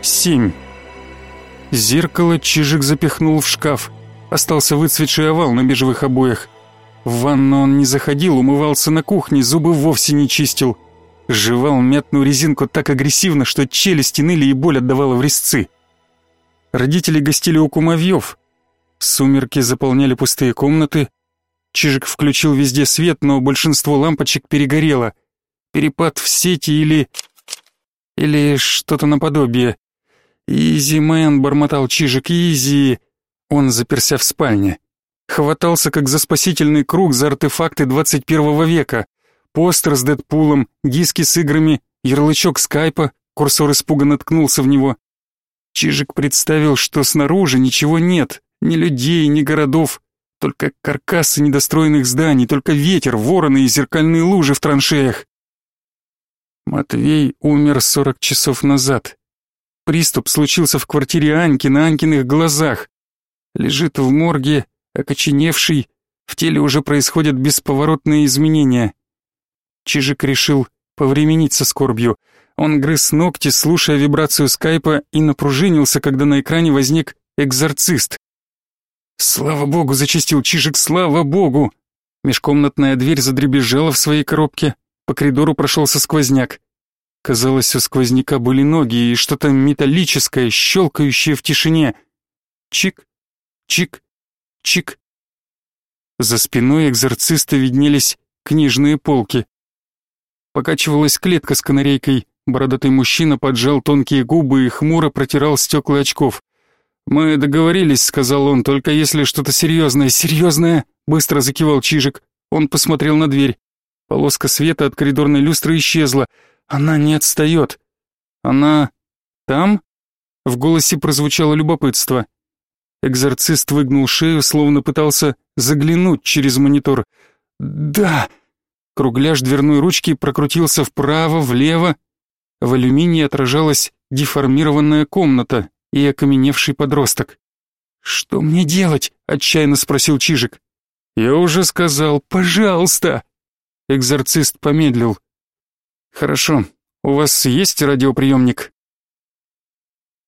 Семь. Зеркало Чижик запихнул в шкаф. Остался выцветший овал на бежевых обоях. В ванну он не заходил, умывался на кухне, зубы вовсе не чистил. Жевал мятную резинку так агрессивно, что челюсти ныли и боль отдавала в резцы. Родители гостили у кумовьев. Сумерки заполняли пустые комнаты. Чижик включил везде свет, но большинство лампочек перегорело. Перепад в сети или... или что-то наподобие. «Изи, мэн», — бормотал Чижик, «изи». Он заперся в спальне. Хватался как за спасительный круг за артефакты 21 века. Постер с Дэдпулом, диски с играми, ярлычок скайпа, курсор испуганно ткнулся в него. Чижик представил, что снаружи ничего нет, ни людей, ни городов, только каркасы недостроенных зданий, только ветер, вороны и зеркальные лужи в траншеях. Матвей умер 40 часов назад. Приступ случился в квартире Аньки на Анькиных глазах. Лежит в морге, окоченевший, в теле уже происходят бесповоротные изменения. Чижик решил повременить со скорбью. Он грыз ногти, слушая вибрацию скайпа, и напружинился, когда на экране возник экзорцист. «Слава богу!» — зачистил Чижик, «слава богу!» Межкомнатная дверь задребезжала в своей коробке, по коридору прошелся сквозняк. Казалось, у сквозняка были ноги и что-то металлическое, щелкающее в тишине. Чик, чик, чик. За спиной экзорциста виднелись книжные полки. Покачивалась клетка с канарейкой. Бородатый мужчина поджал тонкие губы и хмуро протирал стекла очков. «Мы договорились», — сказал он, — «только если что-то серьезное». «Серьезное?» — быстро закивал Чижик. Он посмотрел на дверь. Полоска света от коридорной люстры исчезла. Она не отстает. Она там? В голосе прозвучало любопытство. Экзорцист выгнул шею, словно пытался заглянуть через монитор. «Да!» Кругляш дверной ручки прокрутился вправо, влево. В алюминии отражалась деформированная комната и окаменевший подросток. «Что мне делать?» — отчаянно спросил Чижик. «Я уже сказал, пожалуйста!» Экзорцист помедлил. «Хорошо. У вас есть радиоприемник?»